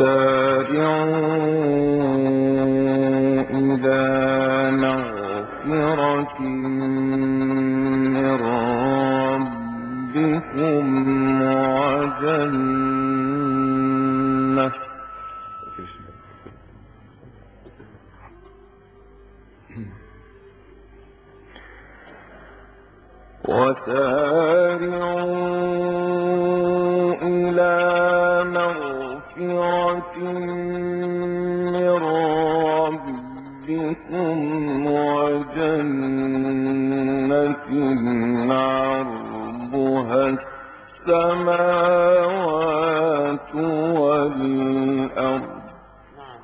مُّتَاعٌ ربكم وجنة عرضها السماوات والأرض نعم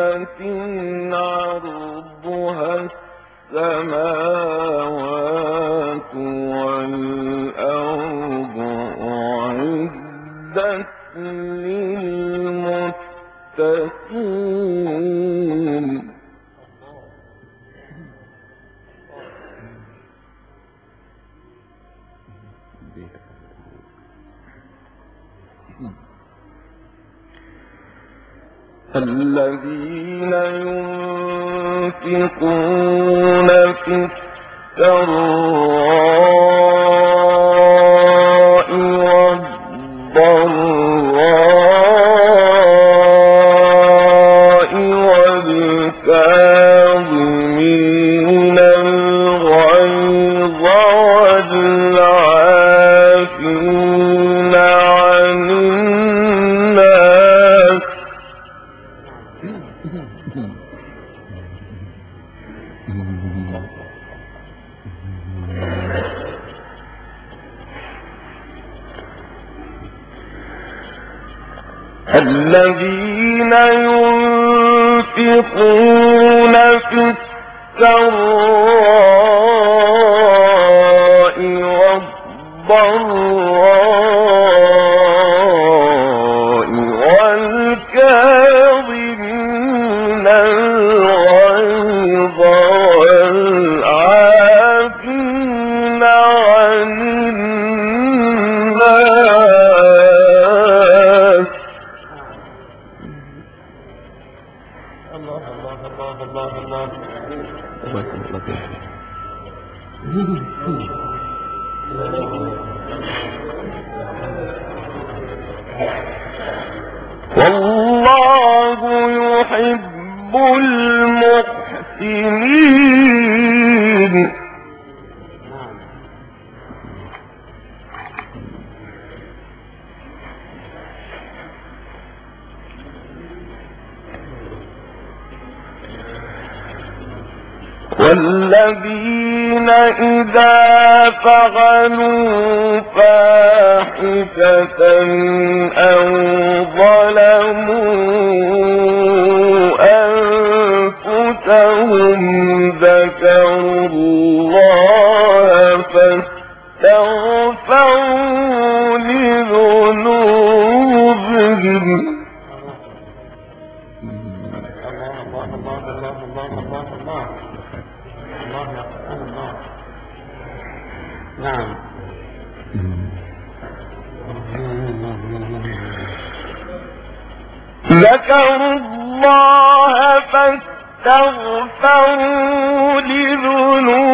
وجنة عرضها السماوات والأرض أعدت للمتقين الذين ينفقون في السراء ينفقون في السراء والضراء تغفروا لذنوبهم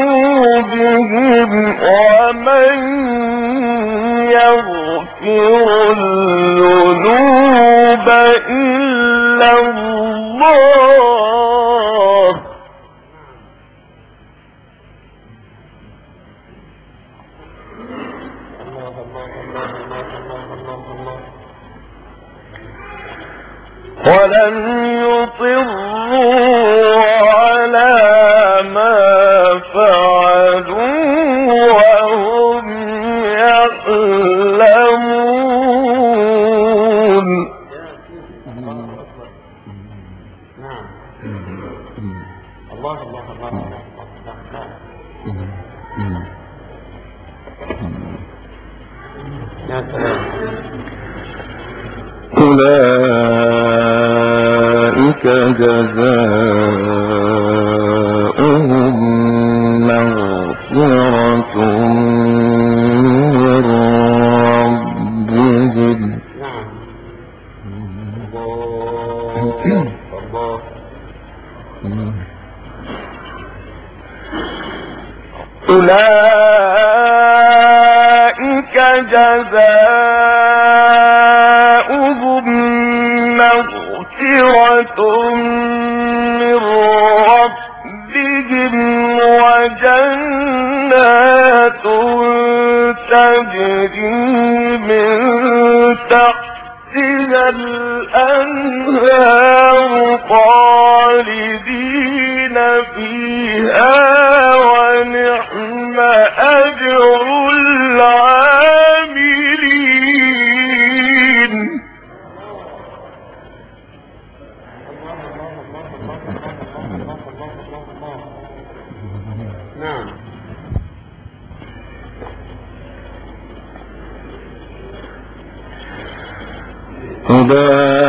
ومن يغفر الذنوب إلا الله. ولن يطر جزاؤهم مغفرة أولئك جزاؤهم مِّن رَّبِّهِمْ وَجَنَّاتٌ تَجْرِي مِن تَحْتِهَا الْأَنْهَارُ خَالِدِينَ فِيهَا ۚ وَنِعْمَ أَجْرُ الْعَامِلِينَ عذاب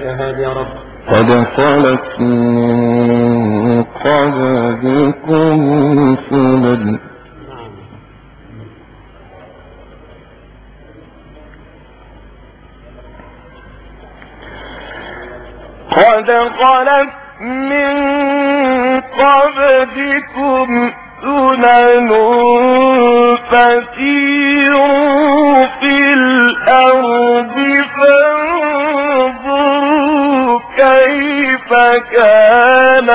يا رب. قد خلت من قبلكم سنن قد خلت من قبلكم سنن فسيروا في الأرض. كان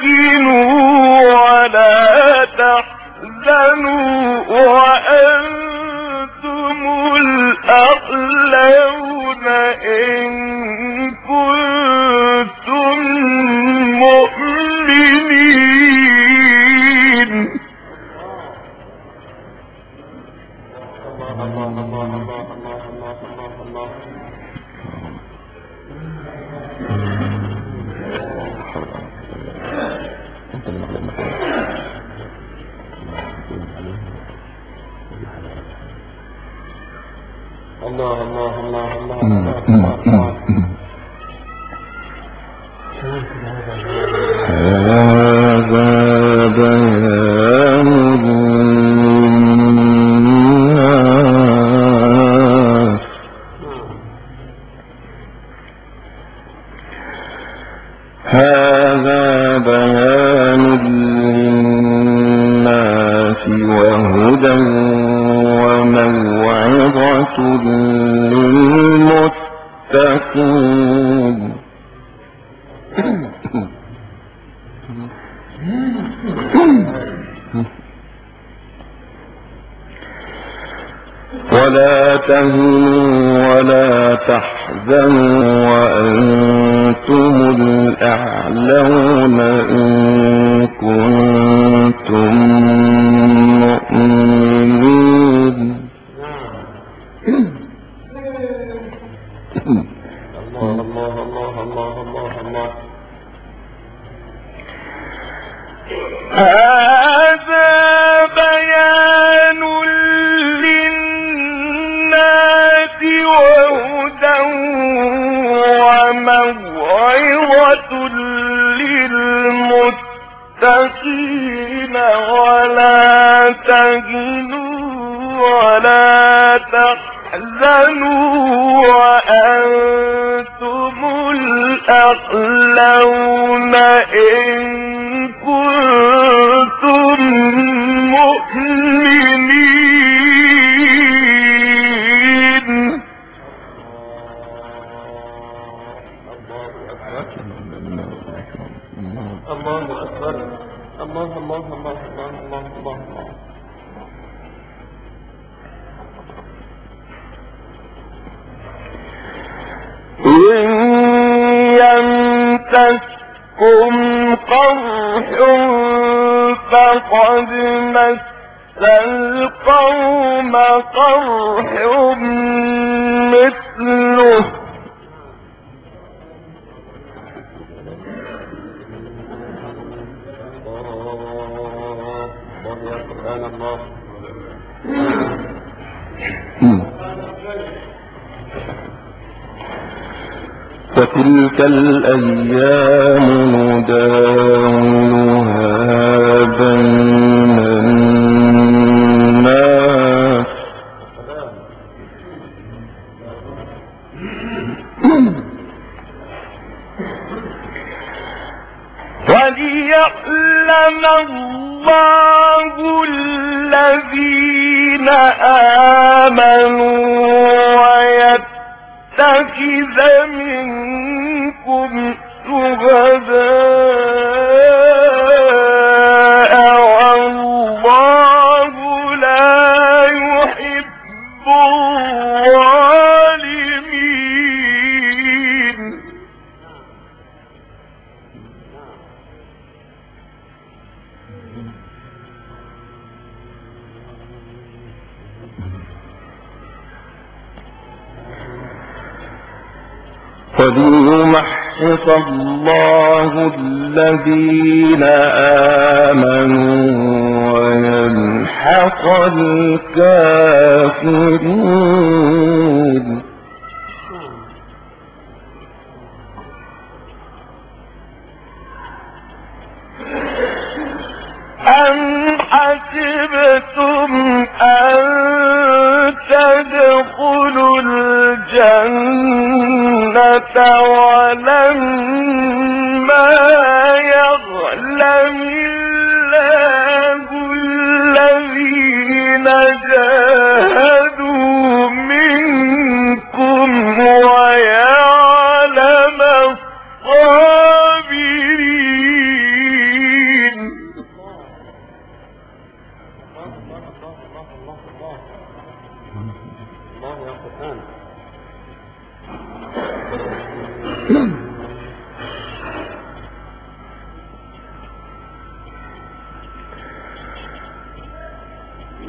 divino.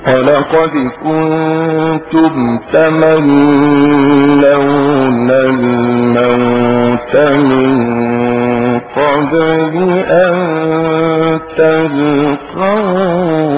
ولقد كنتم تمنون الموت من قبل أن تلقوه.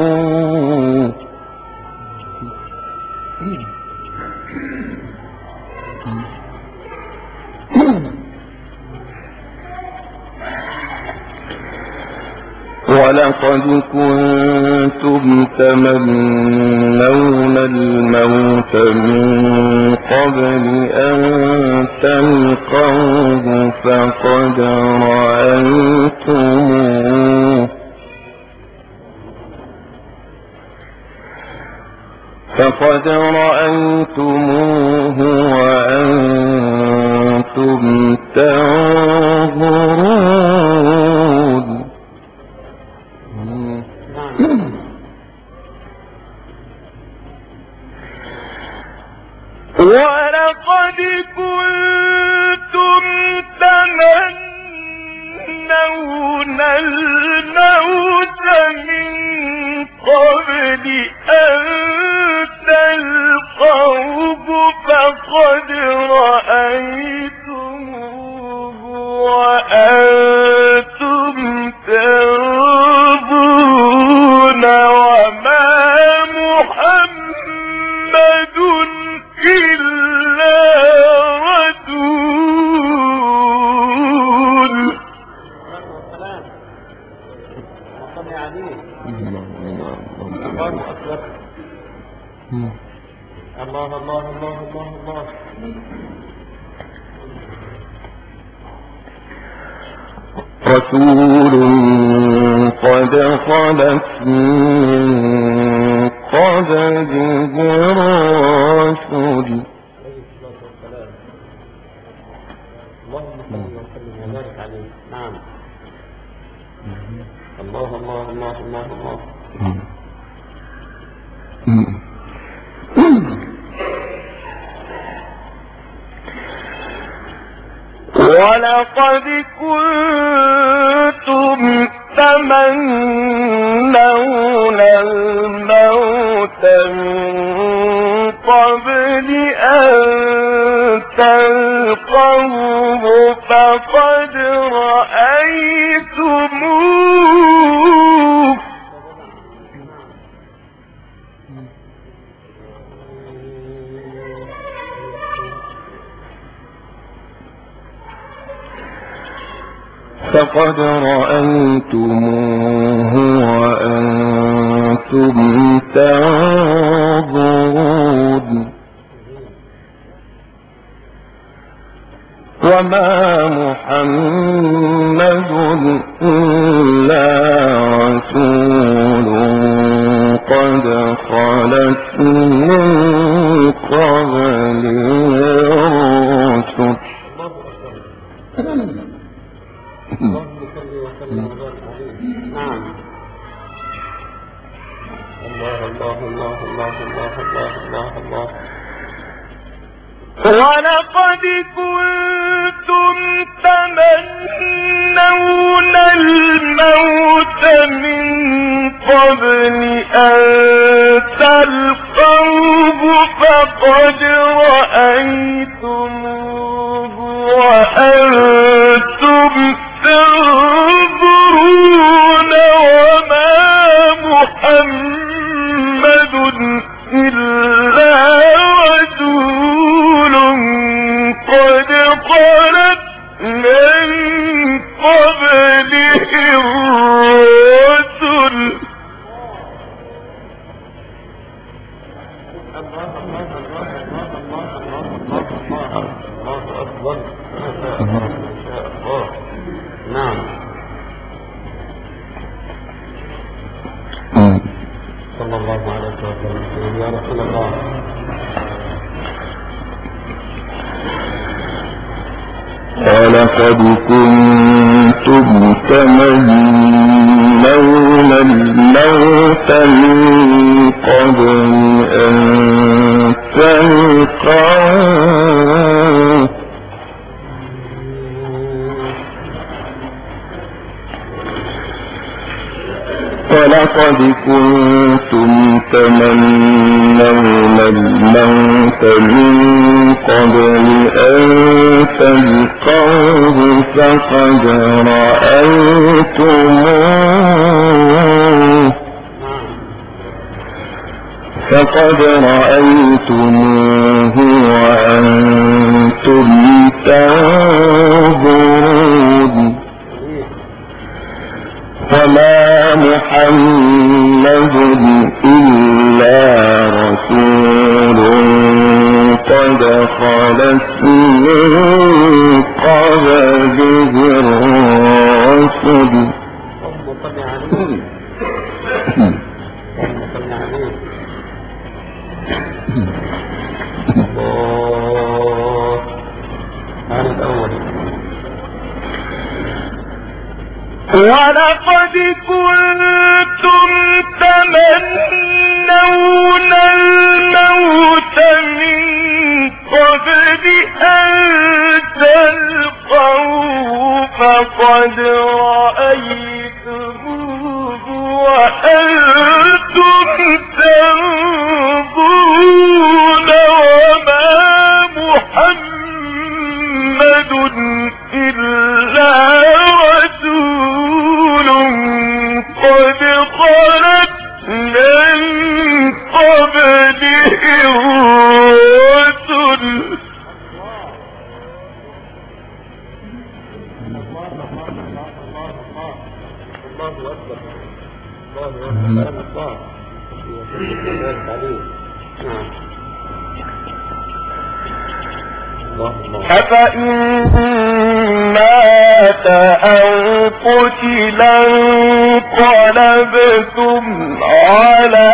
ولقد كنتم تمنون الموت من قبل أن تلقوه فقد رأيتموه. فقد رأيتموه وأنتم تنظرون رسول قد خلت من قبله الرسل والسلام اللهم صل وسلم وبارك عليه نعم. الله الله الله الله الله. رأيتموه وأنتم تنظرون وما محمد إلا رسول قد خلت من قبله كنتم تمنون الموت من قبل أن تلقوه فقد رأيتموه وأنتم تنظرون. ولقد كنتم تمنون الموت من قبل أن تلقوه ولقد كنتم تمنون الموت من قبل أن تلقوه فقد رأيتموه. فقد رأيتموه وأنتم تنظرون. وما محمد إلا رسول قد خلت من قبله الرسل ولقد كنتم تمنون الموت قبله الرسل الله أكبر الله أكبر الله الله عليه نعم أفإن مات أو قتلا انقلبتم على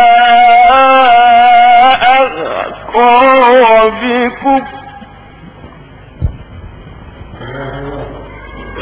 أعقابكم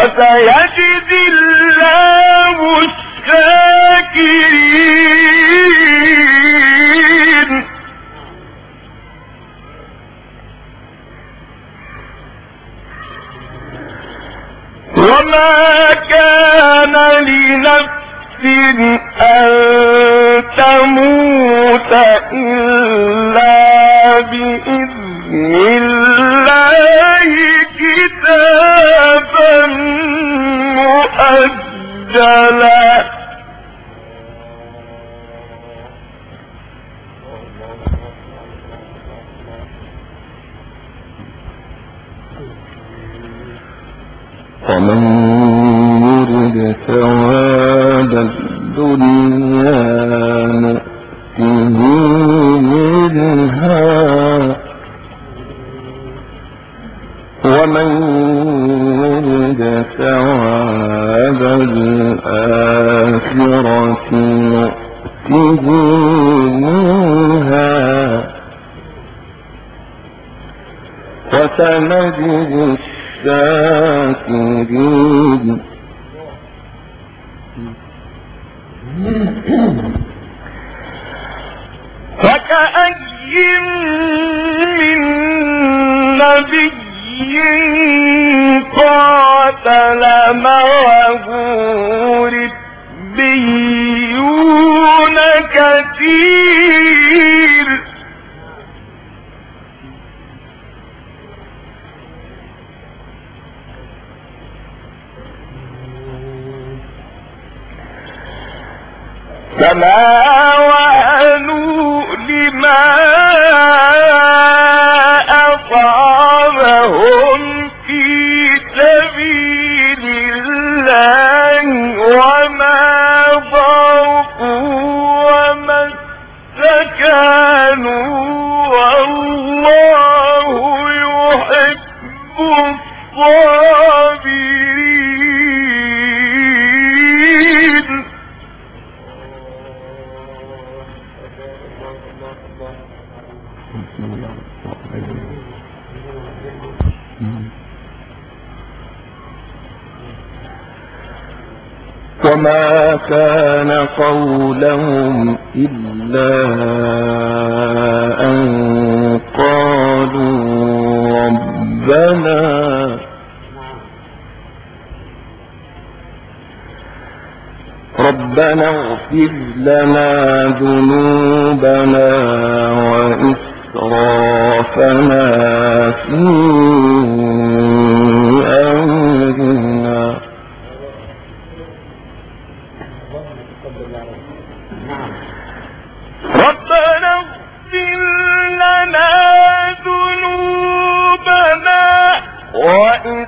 وسيجزي الله الشاكرين. وما كان لنفس أن تموت إلا بإذن الله. كتابا مؤجلا. ومن وما كان قولهم إلا أن قالوا ربنا ربنا اغفر لنا ذنوبنا وإسرافنا في أمرنا وَإِن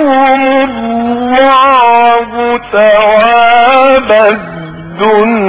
لهم الله ثواب الدنيا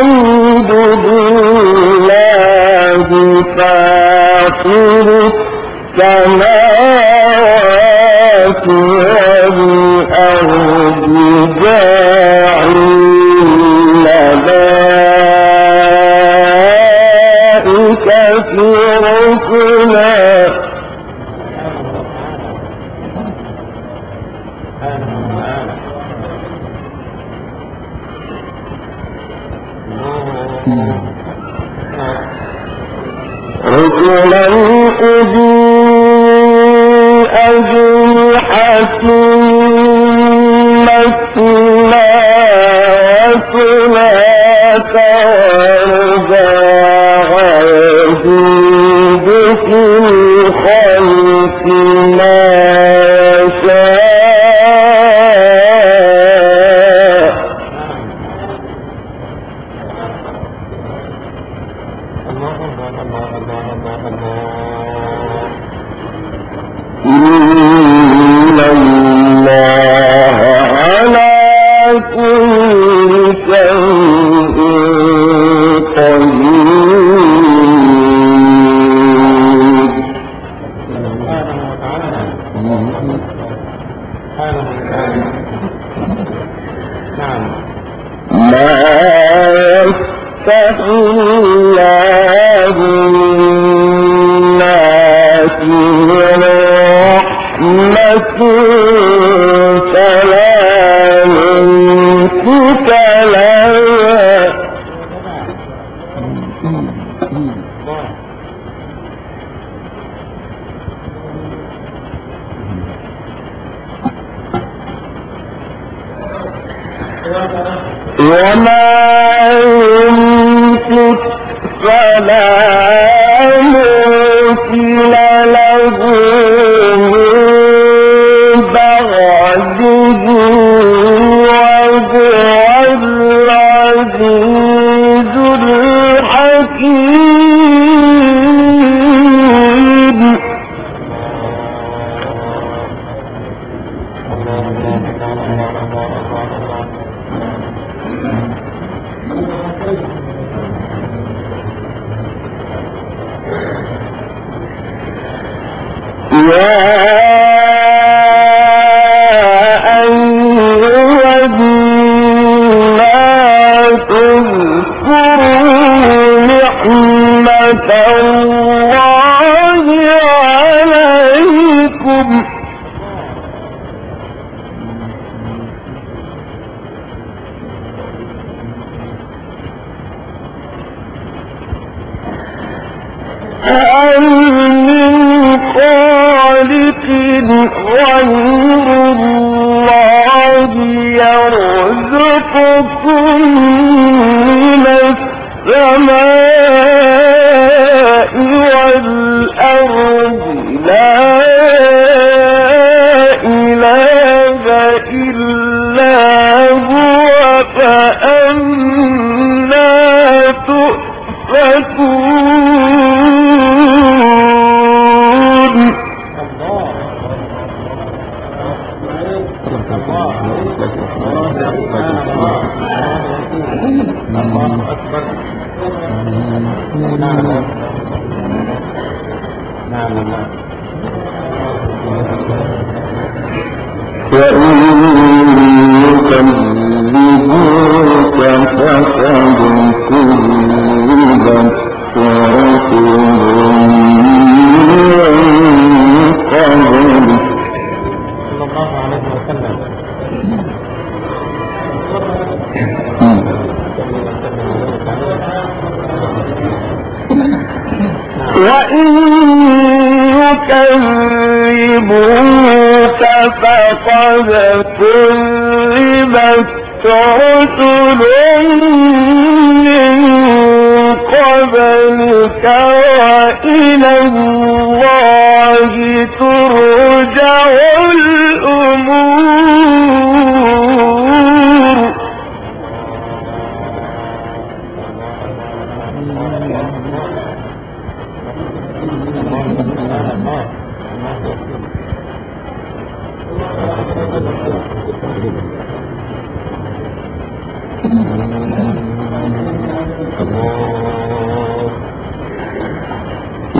يعبد الله فاطر السماوات والأرض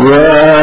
يا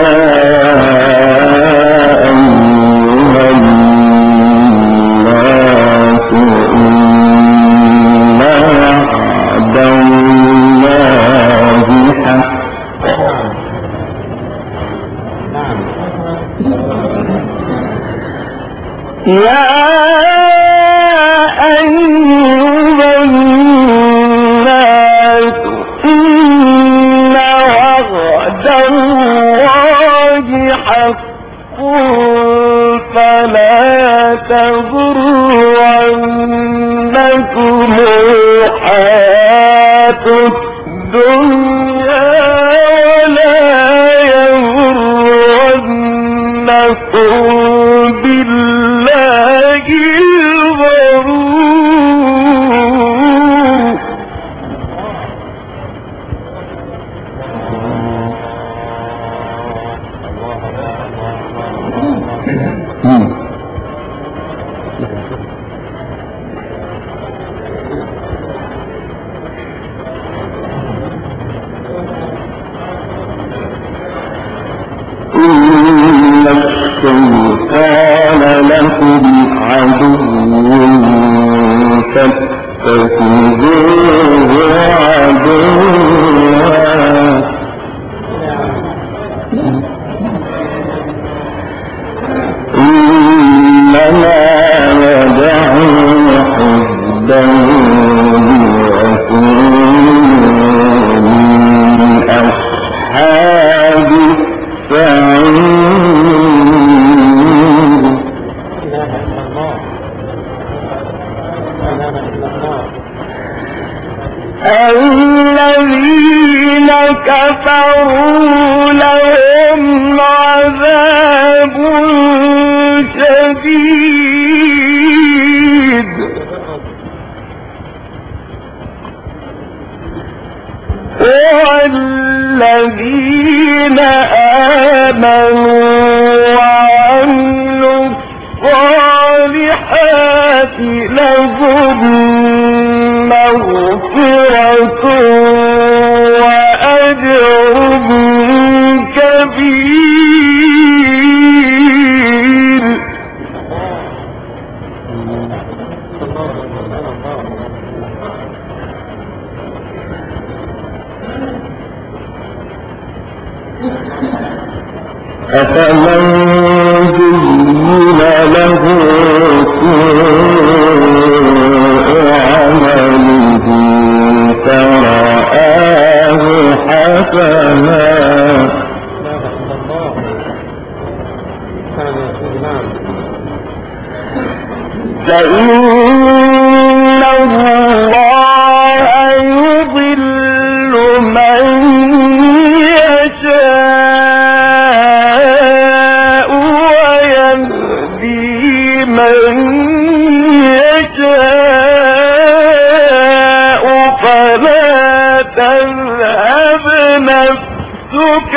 تذهب نفسك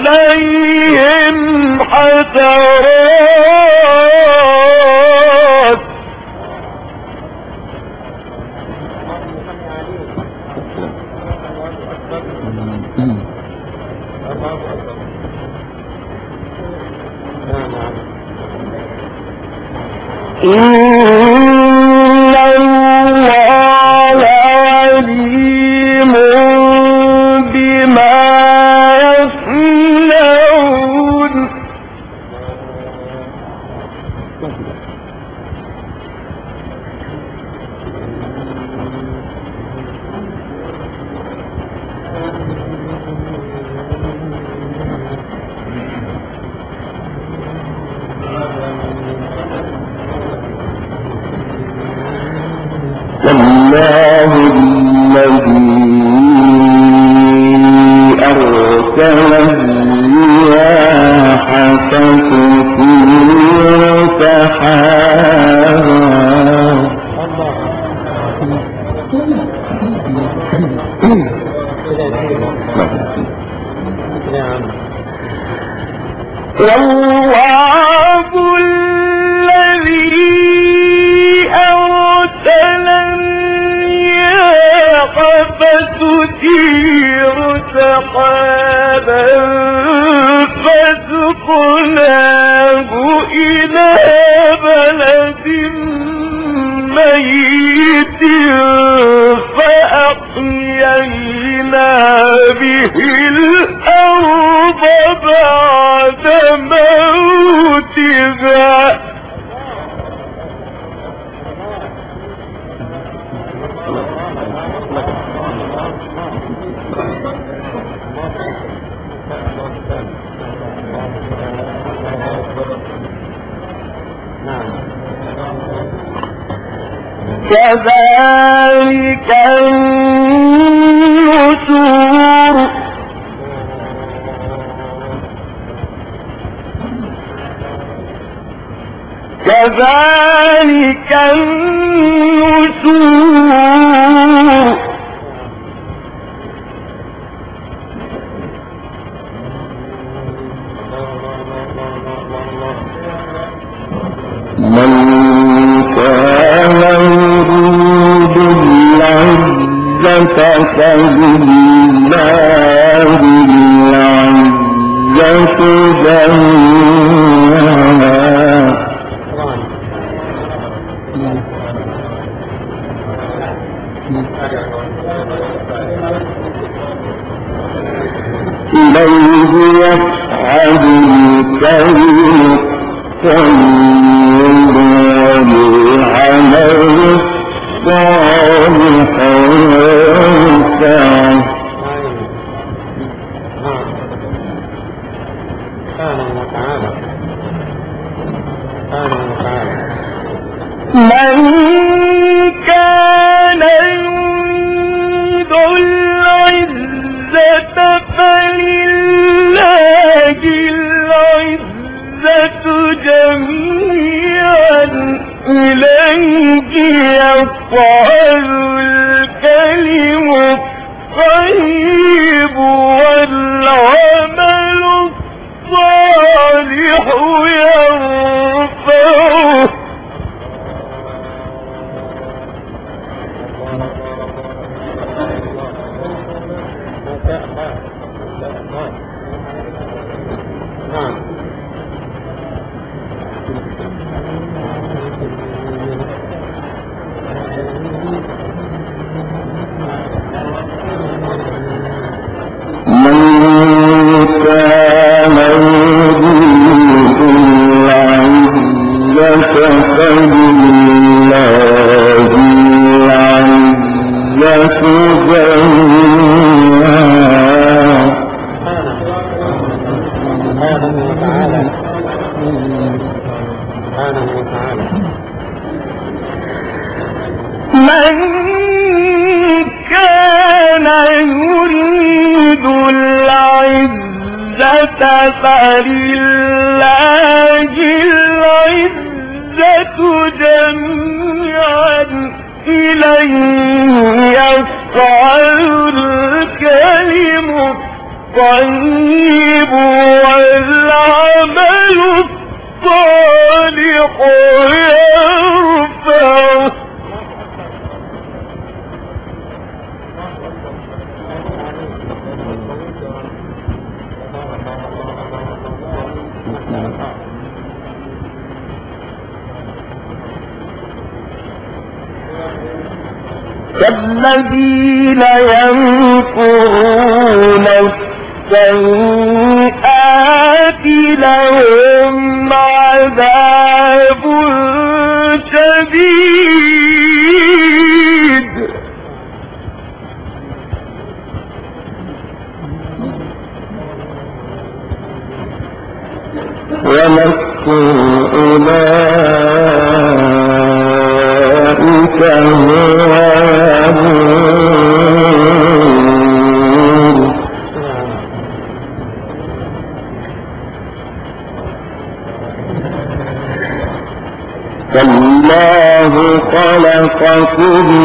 عليهم حسرات أحيينا به الأرض بعد موتها. كذلك الدثور كذلك النسور كالذين ينكرون السيئات لهم عذاب شديد. خلقكم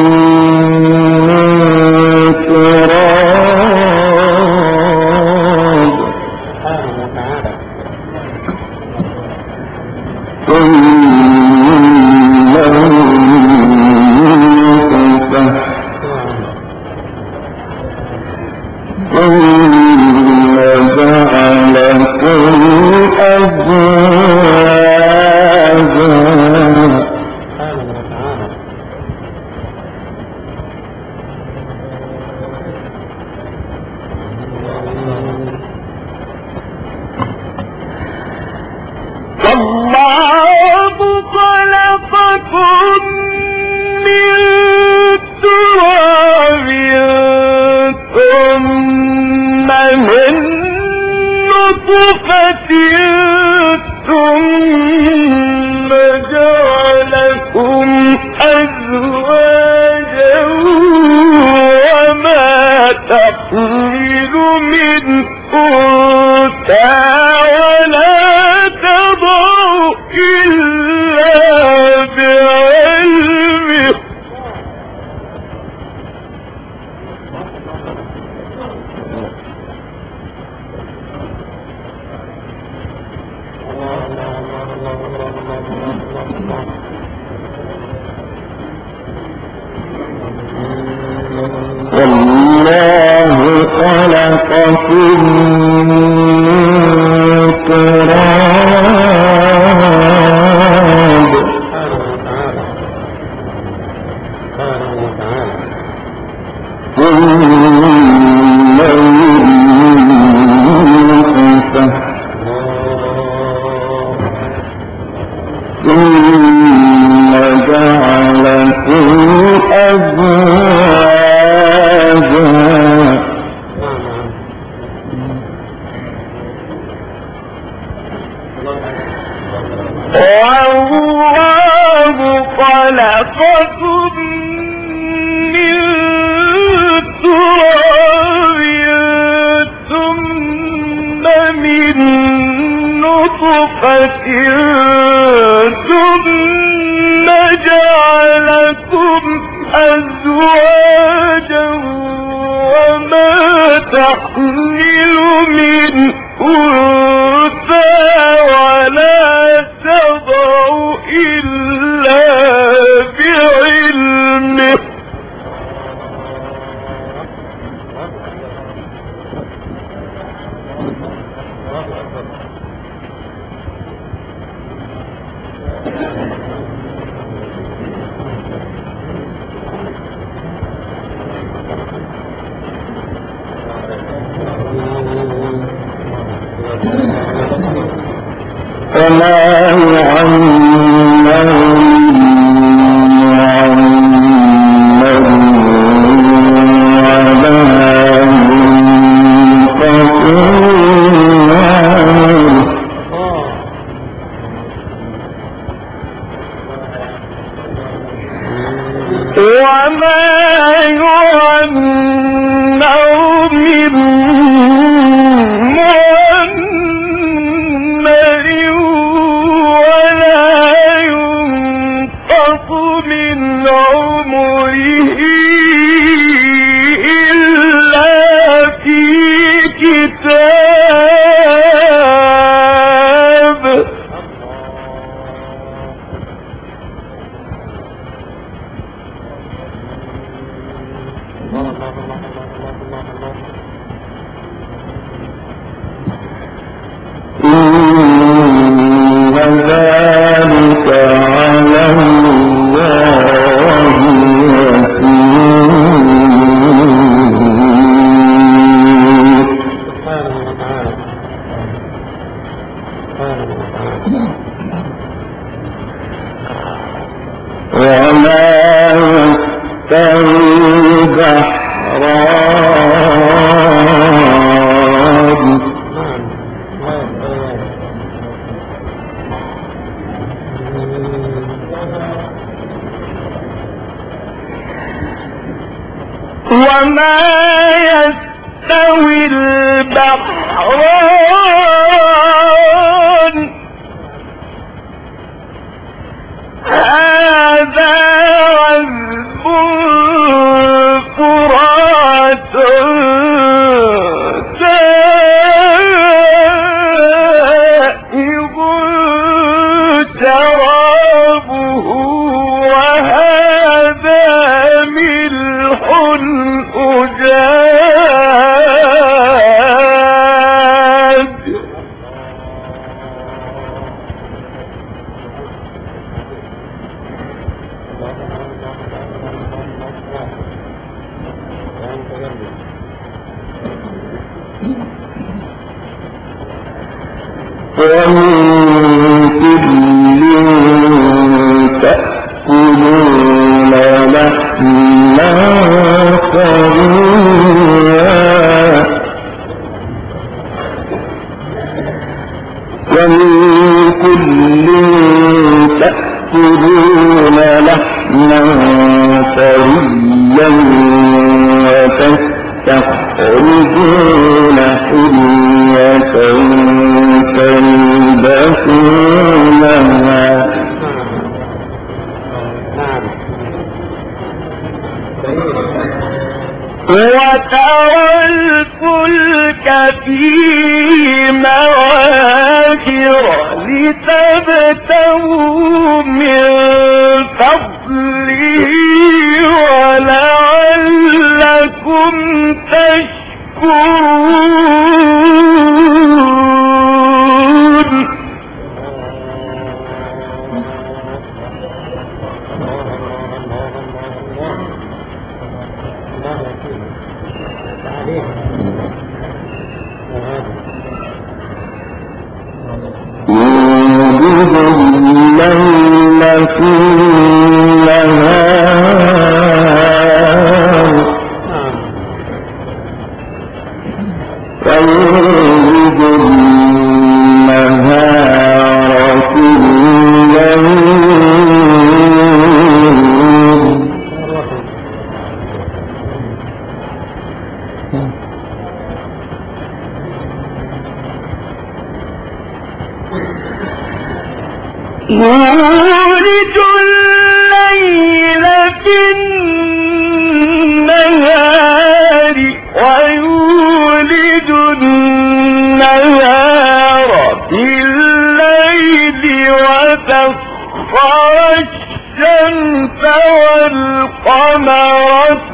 تحمل من أنثى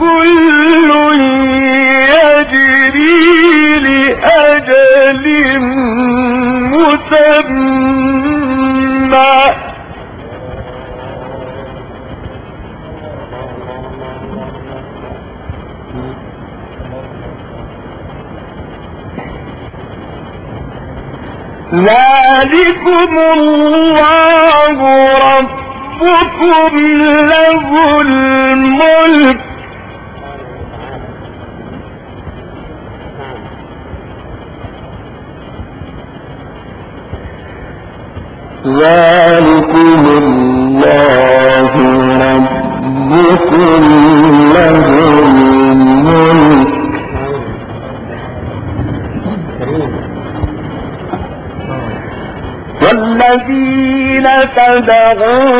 كل يجري لأجل مسمى. ذلكم الله ربكم له الملك. طاغوت